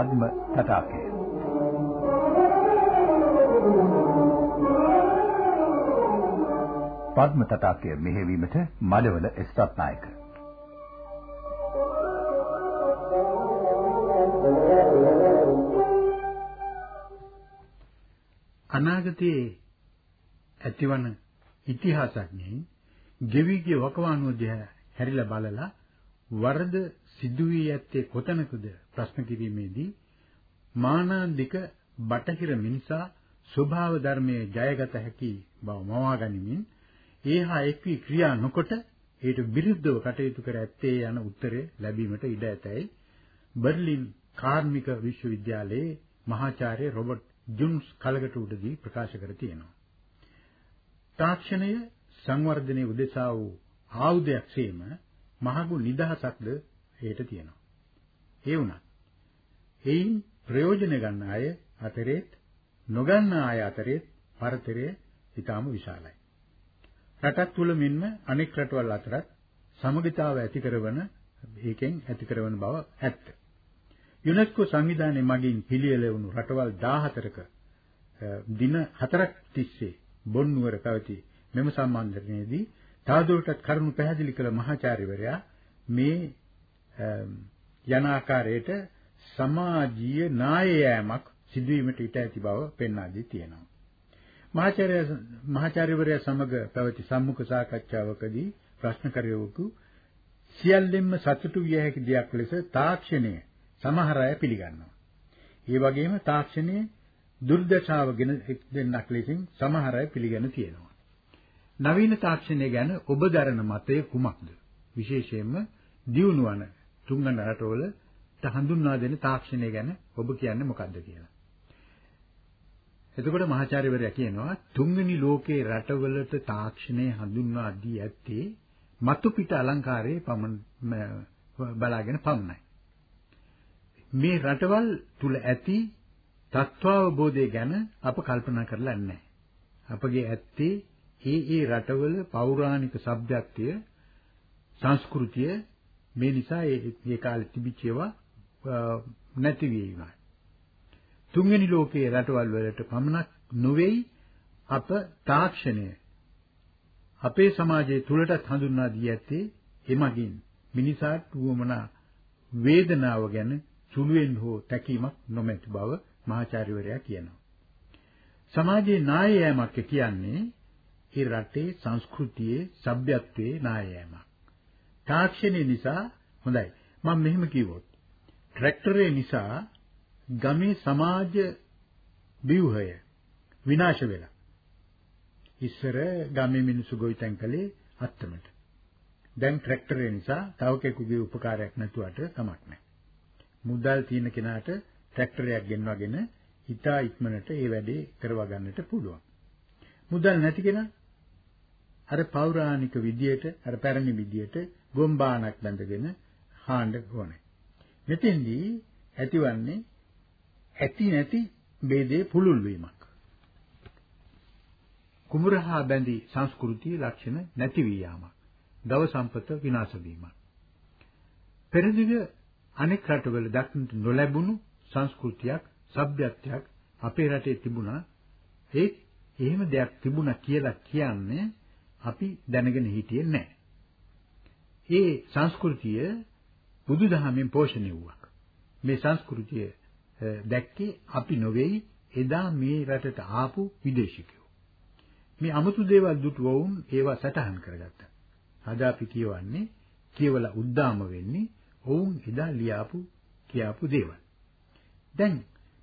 පද්ම තටාකය. පද්ම තටාකය මෙහෙවීමට මඩවල එස්රත් නායක. අනාගතයේ ඇතිවන ඉතිහාසඥයින් ගෙවි ගිය වකවානුව දිහා හැරිලා බලලා වරද සිදු වී ඇත්තේ කොතැනකද ප්‍රශ්න කිරීමේදී මානාන්දික බටහිර මිනිසා ස්වභාව ධර්මයේ ජයගත හැකි බව මවා ගනිමින් ඒහා එක්වි ක්‍රියා නොකොට ඊට විරුද්ධව කටයුතු කර ඇත්තේ යන උත්තරය ලැබීමට ඉඩ ඇතැයි බර්ලින් කාර්මික විශ්වවිද්‍යාලයේ මහාචාර්ය රොබර්ට් ජුන්ස් කලකට උඩදී ප්‍රකාශ කර තියෙනවා. තාක්ෂණය සංවර්ධනයේ උදෙසා වූ ආයුධයක්සේම මහඟු නිදහසක්ද හේට තියෙනවා. ඒ වුණත් එයින් ප්‍රයෝජන ගන්න අය අතරේත් නොගන්න අය අතරේත් පරතරය ඊටාම විශාලයි. රටක් තුල මෙන්ම අනෙක් රටවල් අතරත් සමගිතාව ඇති කරන ඒකෙන් ඇති කරන බව ඇත්ත. යුනෙස්කෝ සංවිධානයේ මගින් පිළියෙල වුණු රටවල් 14ක දින 4ක් තිස්සේ බොන් නුවර පැවති මෙම සම්මන්ත්‍රණයේදී තවදුරටත් කරුණු පැහැදිලි කළ මහාචාර්යවරයා මේ යන ආකාරයට සමාජීය නායෑමක් සිදුවීමට ඉඩ ඇති බව පෙන්වා දී තියෙනවා. මහාචාර්ය මහාචාර්යවරයා සමග පැවති සම්මුඛ සාකච්ඡාවකදී ප්‍රශ්න කරවපු සියල්ලෙන්ම සතුටු විය හැකි දෙයක් ලෙස තාක්ෂණය සමහර අය පිළිගන්නවා. ඒ වගේම තාක්ෂණයේ දුර්දශාවගෙන දෙන්නක් ලෙසින් සමහර අය පිළිගෙන තියෙනවා. නවීන තාක්ෂණය ගැන ඔබ දරන මතය කුමක්ද? විශේෂයෙන්ම දියුණු වන තුන්වන රටවල හඳුන්වා දෙන තාක්ෂණය ගැන ඔබ කියන්නේ මොකක්ද කියලා. එතකොට මහාචාර්යවරයා කියනවා තුන්වෙනි ලෝකේ රටවලට තාක්ෂණය හඳුන්වා දී ඇත්තේ මතු පිට අලංකාරයේ පමණ බලාගෙන පමණයි. මේ රටවල් තුල ඇති තත්ත්වාවබෝධය ගැන අප කල්පනා කරලා නැහැ. අපගේ ඇත්තේ ඒ ඒ රටවල පෞරාණික සભ્યත්වය සංස්කෘතිය මේ නිසා ඒ කාලේ තිබිච්ච ඒවා නැති වීමයි. තුන්වෙනි ලෝකයේ රටවල් වලට පමණක් නොවේයි අප තාක්ෂණය අපේ සමාජයේ තුලටත් හඳුන්වා දී ඇත්තේ එමගින් මිනිසාට වුවමනා වේදනාව ගැන සුළුෙන් හෝ තැකීමක් නොමැති බව මහාචාර්යවරයා කියනවා. සමාජයේ නාය යෑමක් කියන්නේ ඒ රටේ සංස්කෘතියේ සભ્યත්වයේ නාය යෑමක්. තාක්ෂණය නිසා හොඳයි. මම මෙහෙම කිව්වොත් ට්‍රැක්ටරේ නිසා ගමේ සමාජ ව්‍යුහය විනාශ වෙලා. ඉස්සර ගමේ මිනිස්සු ගොවිතැන් කළේ අත්තමට. දැන් ට්‍රැක්ටරේ නිසා තව කෙනෙකුගේ උපකාරයක් නැතුවට කමක් නැහැ. මුදල් තියෙන කෙනාට ට්‍රැක්ටරයක් ගෙන්වාගෙන හිතා ඉක්මනට ඒ වැඩේ කරවා ගන්නට පුළුවන්. මුදල් නැති කෙනා අර පෞරාණික විදියට අර පැරණි විදියට ගොම්බානක් බැඳගෙන හාන්න ඕනේ. මෙතෙන්දී ඇතිවන්නේ ඇති නැති ભેදේ පුළුල් වීමක්. කුඹරහා බැඳි සංස්කෘතිය ලක්ෂණ නැති වී යාමක්. දව සම්පත විනාශ වීමක්. පෙරදිග අනෙක් රටවල දක්නට නොලැබුණු සංස්කෘතියක්, සભ્યත්වයක් අපේ රටේ තිබුණා. ඒ එහෙම දෙයක් තිබුණා කියලා කියන්නේ අපි දැනගෙන හිටියේ නැහැ. ඒ සංස්කෘතිය බුදුදහමෙන් පෝෂණය වුණා. මේ සංස්කෘතිය දැක්කේ අපි නොවේයි එදා මේ රටට ආපු විදේශිකයෝ. මේ 아무තු දේවල් දුටු වුන් ඒවා සටහන් කරගත්තා. අද අපි කියවන්නේ කියවලා උද්දාම වෙන්නේ ඔවුන් එදා ලියාපු කියාපු දේවල්. දැන්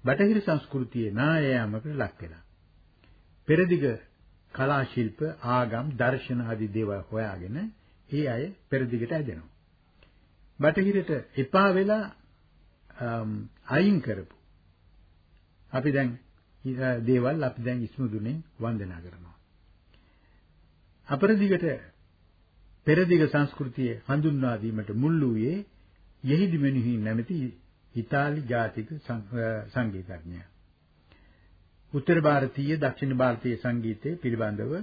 බටහිර සංස්කෘතියේ නායෑමකට ලක් වෙනවා. පෙරදිග කලා ශිල්ප ආගම් දර්ශන ආදී දේවල් හොයාගෙන ඒ අය පෙරදිගට ඇදෙනවා. බටහිරට එපා වෙලා අයින් කරපු අපි දැන් දේවල් අපි දැන් ඉස්මුදුනේ වන්දනා කරනවා. අපරදිගට පෙරදිග සංස්කෘතිය හඳුන්වා දීමට මුල් වූයේ යෙහිදි මෙනෙහි නැමැති ඉතාලි ජාතික සංගීතඥයා. උත්තර ಭಾರತೀಯ දක්ෂිණ ಭಾರತೀಯ සංගීතයේ පිළිබඳව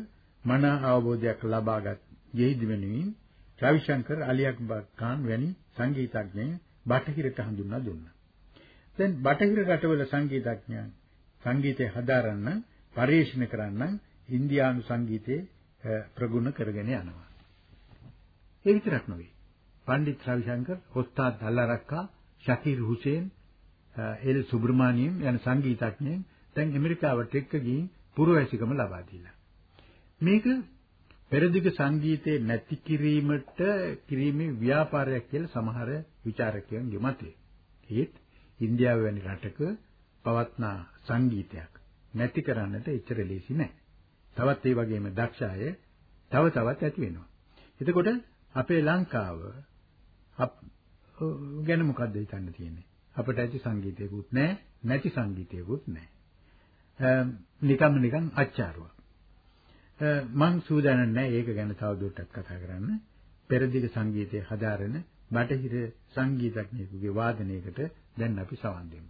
මන අවබෝධයක් ලබාගත් යෙහිදි මෙනෙහි රවිශංකර් අලියක්බර් ඛාන් වැනි සංගීතඥයන් බටහිරට හඳුන්වා දුන්නා. දැන් බටහිර රටවල සංගීතඥයන් සංගීතය හදාරන්න පරිශීලනය කරන්න ඉන්දියානු සංගීතයේ ප්‍රගුණ කරගෙන යනවා. ඒ විතරක් නෙවෙයි. පණ්ඩිත් රවිශංකර්, ඔස්තාද් අල්ලාරක්කා, ශකීර් හුසේන්, එල් සුබ්‍රමානියම් යන සංගීතඥයන් දැන් ඇමරිකාවට එක්ක ගිහින් පුරවැසිකම ලබා දීලා. මේක පෙරදිග සංගීතයේ නැති කිරීමට කිරීමේ ව්‍යාපාරයක් කියලා සමහර විචාරකයන්ගේ මතය. ඒත් ඉන්දියාව වැනි රටක පවත්නා සංගීතයක් නැති කරන්නට එච්චර ලේසි නෑ. තවත් ඒ වගේම දක්ෂ අය තව තවත් ඇති වෙනවා. එතකොට අපේ ලංකාව ගැන මොකද්ද හිතන්න තියෙන්නේ? අපිට ඇති සංගීතයකුත් නැහැ, නැති සංගීතයකුත් නැහැ. නිකම්ම නිකන් අච්චාරුවක්. මං සූදානම් නැහැ ඒක ගැන තවදුරටත් කතා කරන්න. පෙරදිග සංගීතය හදාරන බටහිර සංගීතඥයෙකුගේ වාදනයකට දැන් අපි සවන් දෙමු.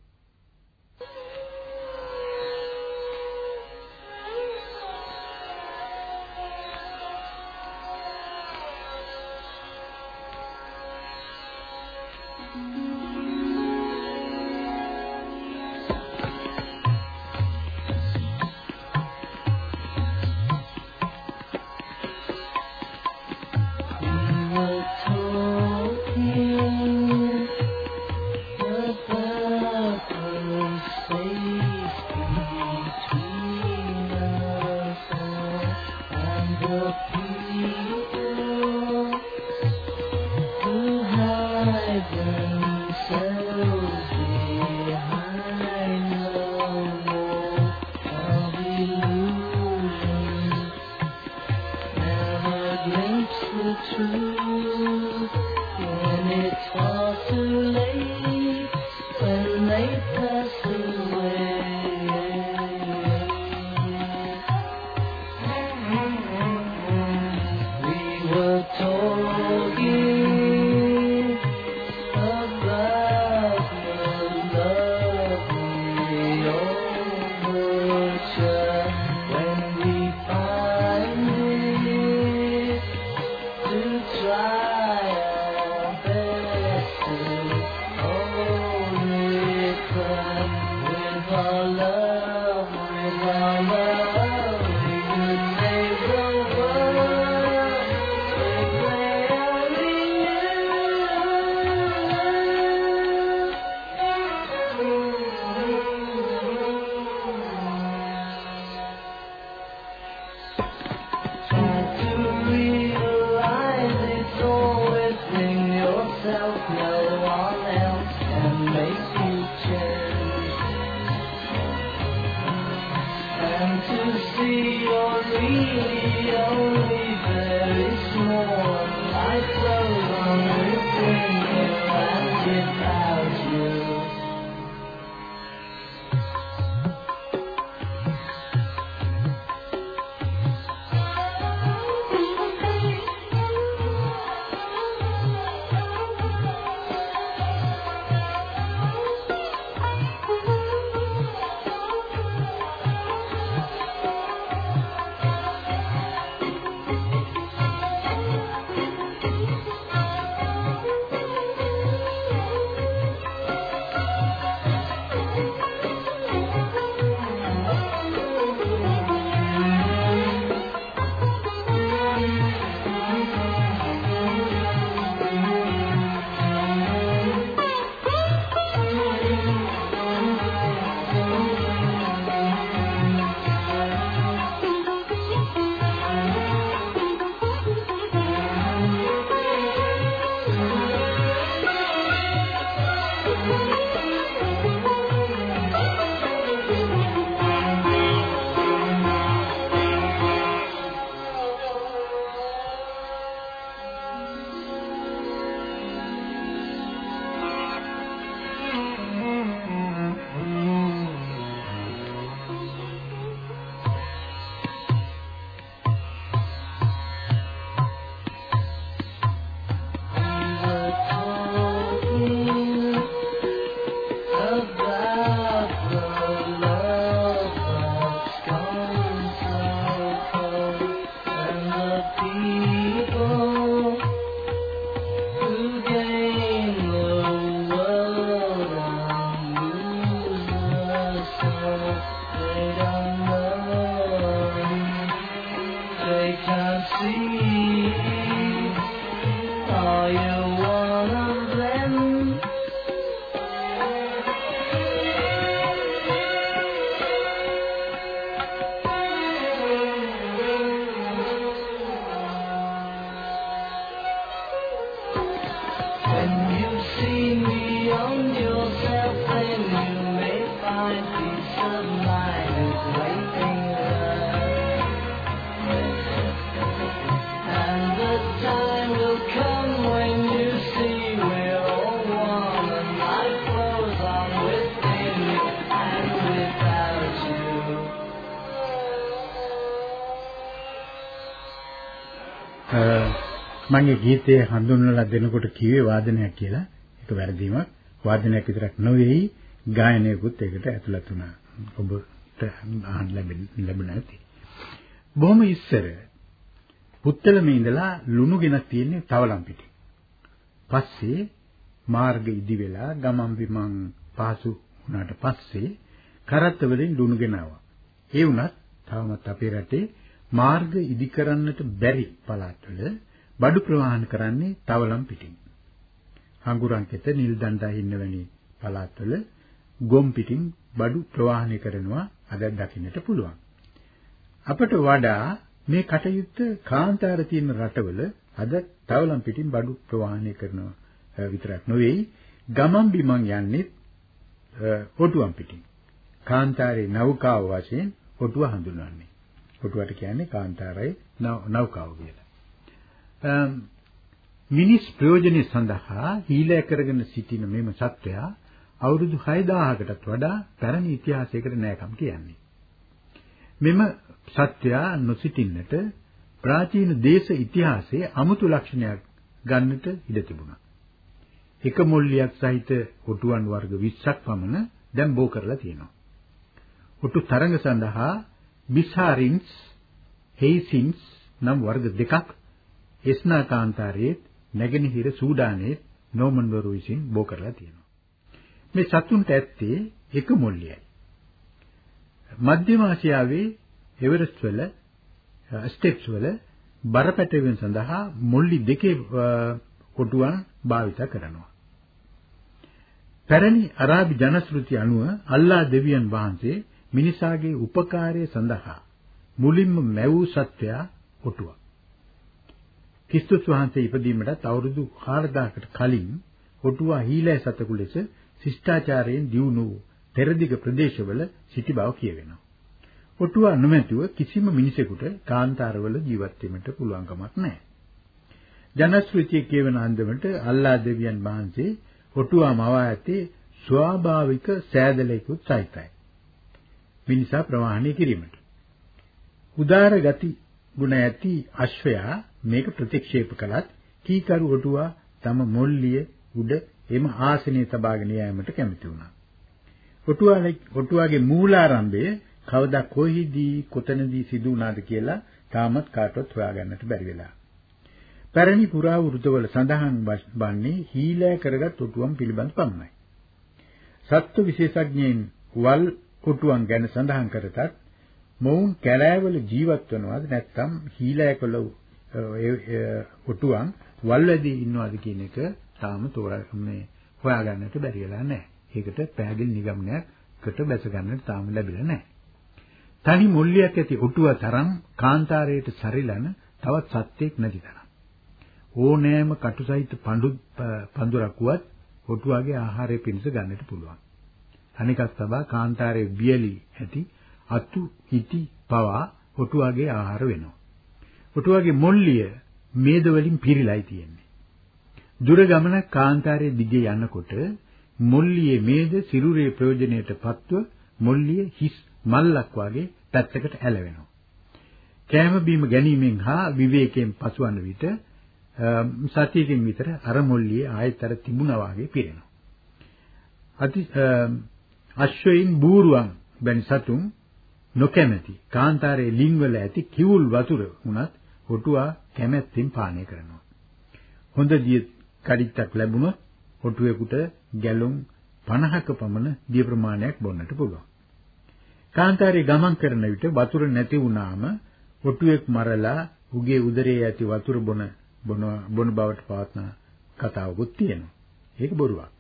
මගේ ගීතය හඳුන්වලා දෙනකොට කිව්වේ වාදනයක් කියලා. ඒක වැරදීමක්. වාදනයක් විතරක් නෙවෙයි ගායනයකුත් ඒකට ඇතුළත් වුණා. ඔබට අහන්න ලැබෙන්නේ නැති. බොහොම ඉස්සර පුත්තලමේ ඉඳලා ලුණු ගෙනත් තියෙන්නේ තවලම් පිටි. පස්සේ මාර්ග ඉදි වෙලා ගමන් බිමන් පහසු වුණාට පස්සේ කරත්ත වලින් ලුණු ගෙනාවා. ඒ වුණත් තවමත් අපේ රටේ මාර්ග ඉදි කරන්නට බැරි පළාත්වල බඩු ප්‍රවාහන කරන්නේ තවලම් පිටින්. හඟුරන්කෙත නිල් දණ්ඩා ඉන්න වැනි පළාත්වල ගොම් පිටින් බඩු ප්‍රවාහනය කරනවා අද දකින්නට පුළුවන්. අපට වඩා මේ කටයුත්ත කාන්තාර තියෙන රටවල අද තවලම් පිටින් බඩු ප්‍රවාහනය කරනවා විතරක් නෙවෙයි ගමන් බිමන් යන්නේ ඔටුවම් පිටින්. කාන්තාරේ නෞකාව වශයෙන් ඔටුව හඳුන්වන්නේ. ඔටුවට කියන්නේ කාන්තාරයේ නෞකාව කියලා. මිනිස් ප්‍රයෝජනෙ සඳහා හීලෑ කරගෙන සිටින මෙම සත්වයා අවුරුදු 6000කටත් වඩා පැරණි ඉතිහාසයකට නෑකම් කියන්නේ. මෙම සත්‍යයා නොසිටින්නට ප්‍රාචීන දේශ ඉතිහාසයේ අමුතු ලක්ෂණයක් ගන්නට ඉඩ තිබුණා. එක මොල්ලියක් සහිත ඔටුවන් වර්ග 20ක් පමණ දැන් බෝ කරලා තියෙනවා. ඔටු තරඟ සඳහා බිසාරින්ස් හේසින්ස් නම් වර්ග දෙකක් එස්නා කාන්තාරයේ නැගෙනහිර සූඩානයේ නෝමන්වරු විසින් බෝ කරලා තියෙනවා. මේ සතුන්ට ඇත්තේ එක මොල්ලියයි. මධ්‍යම ආසියාවේ එවරස්ට් වල ස්ටෙප්ස් වල බරපැටවීම සඳහා මොල්ලි දෙකේ කොටුවන් භාවිත කරනවා. පැරණි අරාබි ජනශ්‍රුති අනුව අල්ලා දෙවියන් වහන්සේ මිනිසාගේ උපකාරය සඳහා මුලින්ම මැවූ සත්වයා කොටුවක්. ක්‍රිස්තුස් වහන්සේ ඉපදීමටත් අවුරුදු 4000කට කලින් කොටුවා හීලෑ සතකු ලෙස ශිෂ්ටාචාරයෙන් දියුණු වූ පෙරදිග ප්‍රදේශවල සිටි බව කියවෙනවා. ඔටුවා නොමැතිව කිසිම මිනිසෙකුට කාන්තාරවල ජීවත් වෙන්නට පුළුවන් කමක් නැහැ. ජනශ්‍රුතිය කියවන අන්දමට අල්ලා දෙවියන් වහන්සේ ඔටුවා මවා ඇත්තේ ස්වාභාවික සෑදලයකුත් සහිතයි. මිනිසා ප්‍රවාහණය කිරීමට. උදාර ගති ගුණ ඇති අශ්වයා මේක ප්‍රතික්ෂේප කළත් කීකරු ඔටුවා තම මොල්ලිය උඩ එම ආසනයේ තබාගෙන යාමට කැමති වුණා. ඔටුවාගේ ඔටුවාගේ මූලාරම්භය කවදා කොහිදී කොතනදී සිදු වුණාද කියලා තාමත් කාටවත් හොයාගන්නට බැරි වෙලා. පැරණි පුරාවෘතවල සඳහන් වන්නේ හීලෑ කරගත් ඔටුවම් පිළිබඳ පමණයි. සත්ත්ව විශේෂඥයින් වල් ඔටුවන් ගැන සඳහන් කරතත් මොවුන් කැලෑවල ජීවත් වනවාද නැත්නම් හීලෑ කළ ඔටුවන් වල්වැදී ඉන්නවාද කියන එක තාම තෝරා මේ හොයාගන්නට බැරි වෙලා නැහැ. ඒකට පැහැදිලි නිගමනයකට බැස ගන්නට තාම ලැබිලා නැහැ. තනි මුල්ලියක් ඇති ඔටුව තරම් කාන්තාරයට සරිලන තවත් සත්‍යයක් නැති තරම්. ඕනෑම කටුසහිත පඳු පඳුරක් වුවත් ඔටුවාගේ ආහාරය පිණිස ගන්නට පුළුවන්. අනිකක් තබා කාන්තාරයේ බියලි ඇති අතු හිටි පවා ඔටුවාගේ ආහාර වෙනවා. ඔටුවාගේ මොල්ලිය මේද වලින් පිරීලායි තියෙන්නේ. දුර ගමනක් කාන්තාරයේ දිගේ යනකොට මොල්ලියේ මේද සිරුරේ ප්‍රයෝජනයට පත්ව මොල්ලිය හිස් මල්ලක් වාගේ පැත්තකට ඇලවෙනවා. කෑම බීම ගැනීමෙන් හා විවේකයෙන් පසුවන විට සතියකින් විතර අර මොල්ලියේ ආයතර තිබුණා වාගේ පිරෙනවා. අති අශ්වයින් බූරුවන් වැනි සතුන් නොකැමැති කාන්තාරයේ ලින්වල ඇති කිවුල් වතුර උනත් ඔටුවා කැමැත්තෙන් පානය කරනවා. හොඳ දිය කඩਿੱත්තක් ලැබුණොත් ඔටුවෙකුට ගැලොන් 50ක පමණ දිය ප්‍රමාණයක් බොන්නට පුළුවන්. කාන්තාරයේ ගමන් කරන විට වතුර නැති වුණාම ඔටුවෙක් මරලා උගේ උදරයේ ඇති වතුර බොන බොන බවට පවත්න කතාවකුත් තියෙනවා. ඒක බොරුවක්.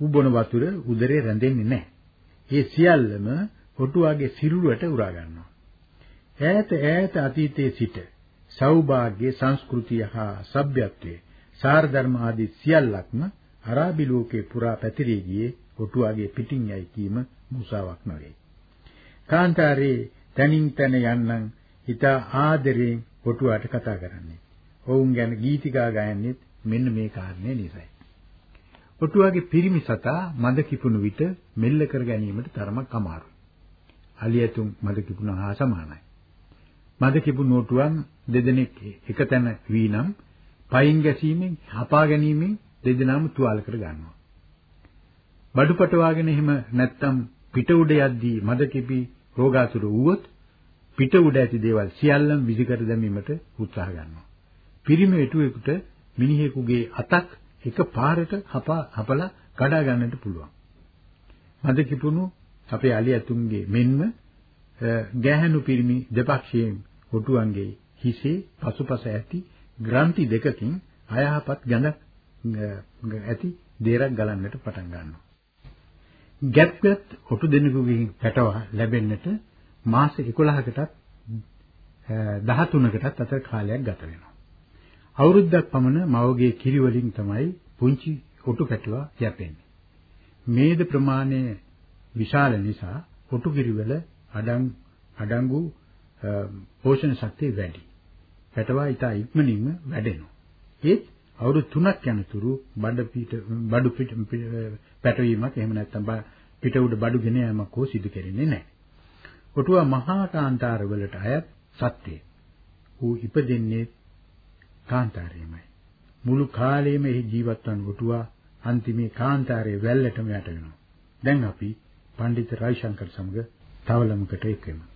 ඌ බොන වතුර උදරේ රැඳෙන්නේ නැහැ. ඒ සියල්ලම ඔටුවාගේ සිරුරට උරා ගන්නවා. ඈත ඈත අතීතයේ සිට සෞභාග්‍ය සංස්කෘතිය හා සભ્યත්වයේ සාර ධර්ම ආදී සියල්ලක්ම අරාබි ලෝකේ පුරා පැතිරී ගියේ ඔටුවාගේ පිටින් යයි කීම මුසාවක් නොවේ. කාන්තාරේ තනින් තන යන්නම් හිත ආදරයෙන් ඔටුවාට කතා කරන්නේ. ඔවුන් ගැන ගීතිකා ගයන්නේ මෙන්න මේ කාරණේ නිසායි. ඔටුවාගේ පිරිමි සතා මද කිපුණු විට මෙල්ල කර ගැනීමට තරමක් අමාරුයි. අලියතුන් මද කිපුණා හා සමානයි. මද කිපු නෝටුවන් දෙදෙනෙක් එකතැන වීනම් පයින් ගැසීමෙන් හපා ගැනීමෙන් දෙදෙනාම තුවාල කර ගන්නවා. බඩු පටවාගෙන එහෙම නැත්තම් පිට උඩ යද්දී මද කිපි රෝගාතුර වුවොත් පිට උඩ ඇති දේවල් සියල්ලම විසිකර දැමීමට උත්සාහ ගන්නවා. පිරිමි වෙටුවෙකුට මිනිහෙකුගේ අතක් එක පාරට හපා හපලා කඩා ගන්නට පුළුවන්. මද කිපුණු අපේ අලි ඇතුන්ගේ මෙන්ම ගැහැණු පිරිමි දෙපක්ෂයෙන් කොටුවන්ගේ හිසේ පසුපස ඇති ග්‍රන්ථි දෙකකින් අයහපත් ගඳ ඇති දේරක් ගලන්නට පටන් ගන්නවා. ගැප්ගත් ඔටු දෙනෙකුගෙන් පැටවා ලැබෙන්නට මාස 11කටත් 13කටත් අතර කාලයක් ගත වෙනවා. අවුරුද්දක් පමණ මවගේ කිරි වලින් තමයි පුංචි ඔටු පැටවා යැපෙන්නේ. මේද ප්‍රමාණය විශාල නිසා ඔටු කිරිවල අඩං අඩංගු පෝෂණ ශක්තිය වැඩි. පැටවා ඊට ඉක්මනින්ම වැඩෙනවා. ඒත් අවුරුදු 3ක් යනතුරු බඩ පිට බඩු පිට පැටවීමක් එහෙම නැත්නම් පිට උඩ බඩු ගෙන යාමක් හෝ සිදු කෙරෙන්නේ නැහැ. ඔටුවා මහා කාන්තාර වලට අයත් සත්‍යය. ඌ ඉපදෙන්නේ කාන්තාරයේමයි. මුළු කාලෙම එහි ජීවත් වන ඔටුවා අන්තිමේ කාන්තාරයේ වැල්ලටම යට වෙනවා. දැන් අපි පඬිත් රවිශංකර් සමග තවලමකට එක්වෙමු.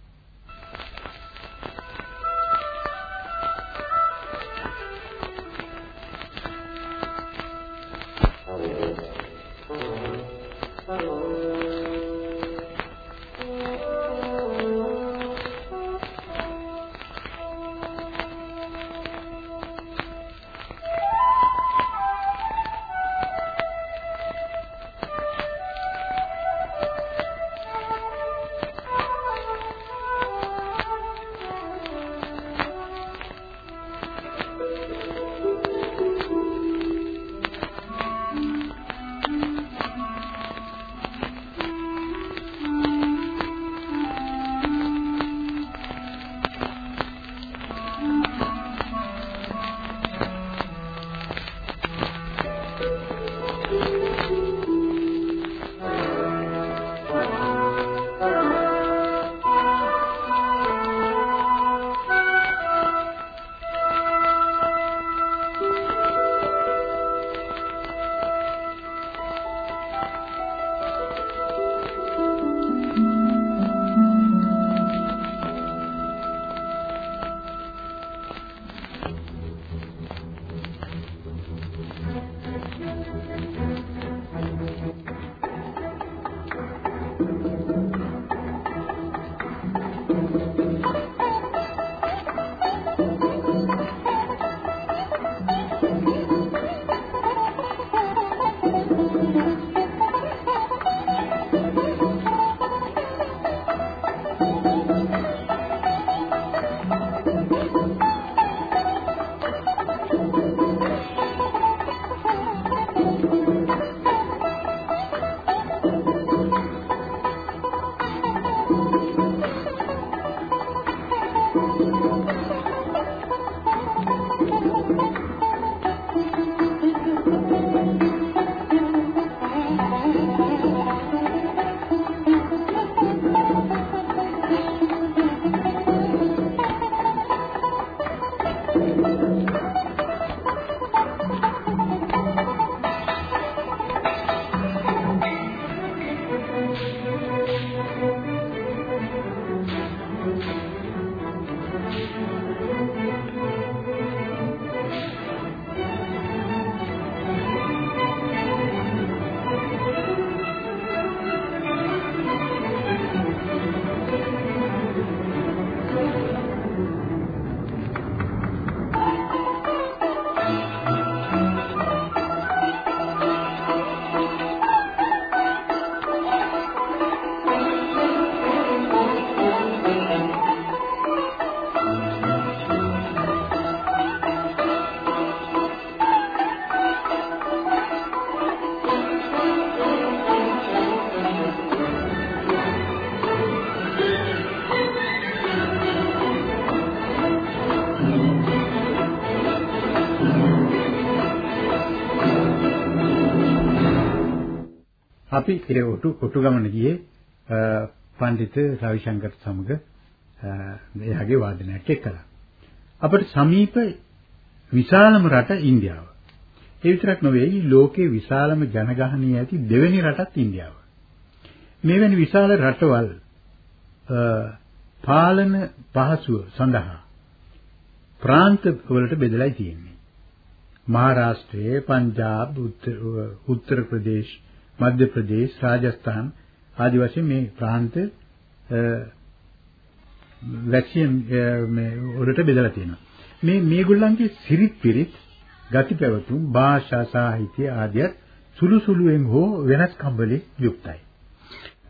අපි ඉරවටු කොටු ගමන ගියේ පඬිත රවිශංකර් සමග එයාගේ වාදනයක් එක්කලා. අපට සමීප විශාලම රට ඉන්දියාව. ඒ විතරක් නෙවෙයි ලෝකේ විශාලම ජනගහනය ඇති දෙවෙනි රටත් ඉන්දියාව. මෙවැනි විශාල රටවල් පාලන පහසුව සඳහා ප්‍රාන්ත වලට බෙදලා තියෙන්නේ. මහාරාෂ්ට්‍රයේ පංජාබ් උත්තර ප්‍රදේශ මධ්‍ය ප්‍රදේශ රාජස්ථාන ආදි වශයෙන් මේ ප්‍රාන්ත වැක්සින් මේ වලට බෙදලා තියෙනවා. මේ මේගොල්ලන්ගේ සිරිත් පිරිත් ගති පැවතුම් භාෂා සාහිත්‍ය ආදියත් සුළු සුළුෙන් හෝ වෙනස්කම් වලින් යුක්තයි.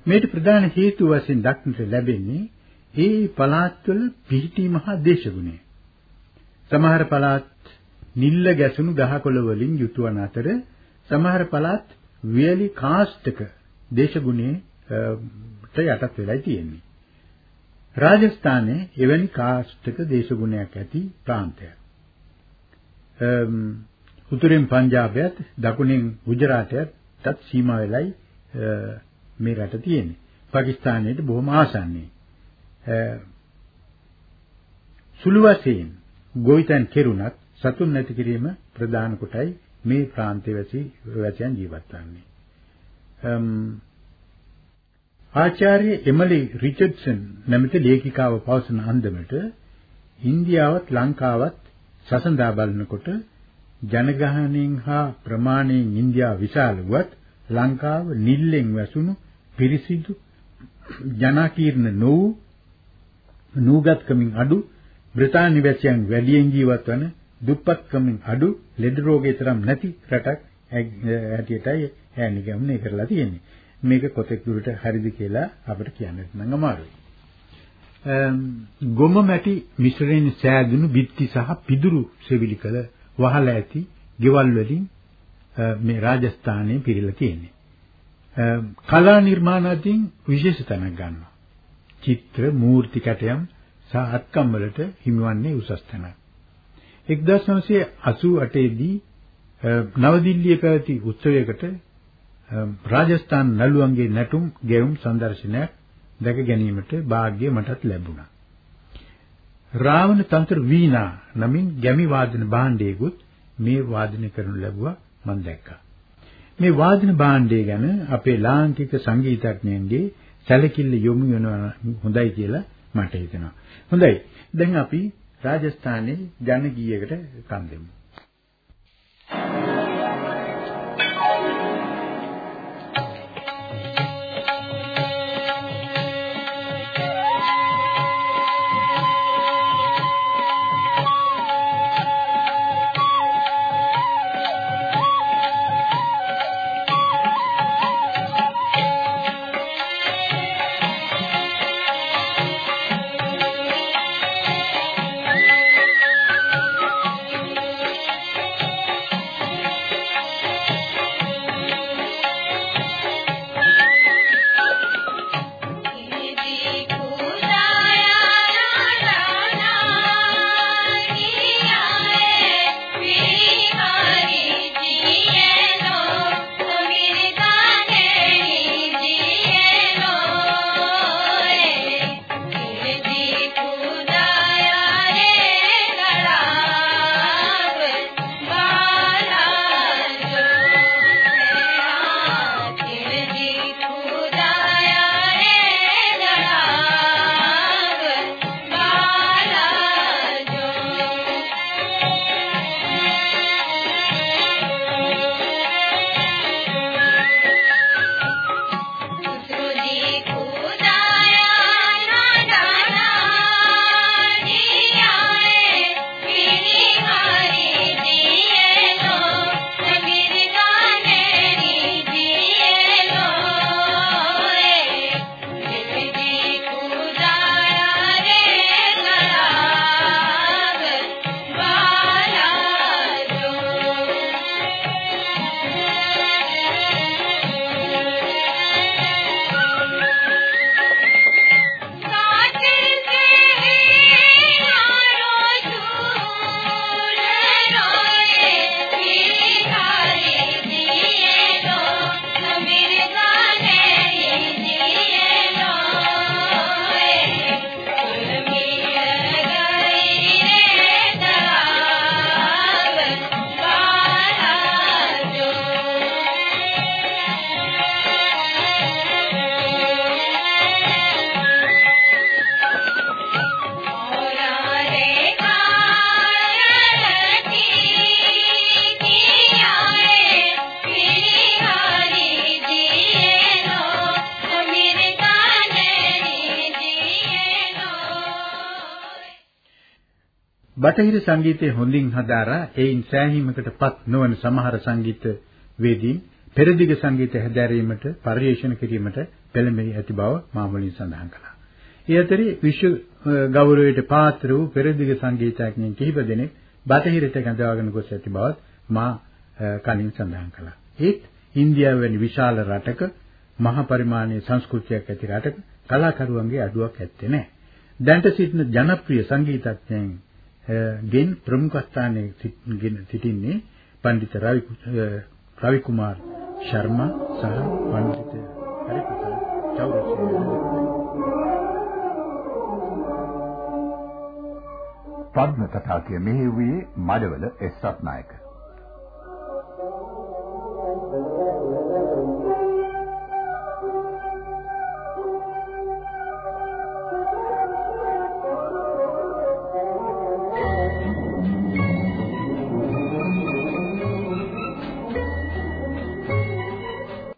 මේට ප්‍රධාන හේතු වශයෙන් දක්නට ලැබෙන්නේ ඒ පළාත්වල පිහිටීම හා දේශගුණය. සමහර පළාත් නිල්ල ගැසුණු දහකොළ වලින් යුතු වන අතර සමහර පළාත් වියලි කාස්ටක දේශගුණයට යටත් වෙලා තියෙන්නේ. රාජස්ථානයේ එවැනි කාස්ටක දේශගුණයක් ඇති ප්‍රාන්තයක්. උතුරෙන් පංජාබයත් දකුණෙන් ගුජරාටයත් සීමා වෙලයි මේ රට තියෙන්නේ. පාකිස්තානයට බොහොම ආසන්නයි. සුළු වශයෙන් ගොවිතැන් කෙරුණත් සතුන් නැති කිරීම ප්‍රධාන කොටයි මේ ප්‍රාන්තයේ වැසි වැසියන් ජීවත් වන්නේ. ආචාර්ය එමලි රිචඩ්සන් නැමැති ලේඛිකාව පවසන අන්දමට ඉන්දියාවත් ලංකාවත් සසඳා බලනකොට ජනගහණයෙන් හා ප්‍රමාණයෙන් ඉන්දියාව විශාල වුවත් ලංකාව නිල්ලෙන් වැසුණු පිරිසිදු ජනාකීර්ණ නොවූ නූගත්කමින් අඩු බ්‍රිතාන්‍ය වැසියන් වැඩියෙන් ජීවත් වන දුප්පත්කමින් අඩු ලෙඩ රෝගී තරම් නැති රටක් හැටියටයි හැනිගමනය කරලා තියෙන්නේ. මේක කොතෙක් දුරට හරිද කියලා අපිට කියන්න නම් අමාරුයි. ගොම මැටි මිශ්‍රයෙන් සෑදුණු බිත්ති සහ පිදුරු සෙවිලි කළ වහල ඇති ගෙවල් වලින් මේ රාජස්ථානයේ පිරීලා තියෙන්නේ. කලා නිර්මාණ අතින් විශේෂ තැනක් ගන්නවා. චිත්‍ර, මූර්ති කැටයම් සහ අත්කම් වලට හිමිවන්නේ උසස් තැනක්. 1988 දී නවදිල්ලියේ පැවති උත්සවයකට රාජස්ථාන නළුවන්ගේ නැටුම් ගෙවුම් සංදර්ශනයක් දැක ගැනීමට වාග්ය මටත් ලැබුණා. රාවණ තන්ත්‍ර වීණා නමින් ගැමි වාදන භාණ්ඩයකුත් මේ වාදනය කරනු ලැබුවා මම දැක්කා. මේ වාදන භාණ්ඩය ගැන අපේ ලාංකික සංගීතඥයන්ගේ සැලකිල්ල යොමු වෙනවා හොඳයි කියලා මට හිතෙනවා. හොඳයි. දැන් අපි රාජස්ථානයේ ජන ගීයකට කන් දෙමු. බටහිර සංගීතයේ හොඳින් හදාරා එයින් සෑහීමකටපත් නොවන සමහර සංගීත වේදීන් පෙරදිග සංගීත හැදෑරීමට පරිශන කිරීමට පෙළඹී ඇති බව මා මුලින් සඳහන් කළා. ඒ අතරේ විශ්ව ගෞරවයට පාත්‍ර වූ පෙරදිග සංගීතඥයන් කිහිප දෙනෙක් බටහිරට ගඳවාගෙන ගොස් ඇති බවත් මා කලින් සඳහන් කළා. ඒත් ඉන්දියාව වැනි විශාල රටක මහා පරිමාණයේ සංස්කෘතියක් ඇති රටක කලාකරුවන්ගේ අඩුවක් ඇත්තේ නැහැ. දැනට සිටින ජනප්‍රිය සංගීතඥයන් ගෙන් ප්‍රමුඛ ස්ථානයේ සිටින්නේ පඬිත රවි රවි කුමාර් ශර්මා සහ පඬිත හරිප්‍රසාද් චෞරසිංහ පද්ම කතා කිය මෙහෙයුවේ මඩවල එස් රත්නායක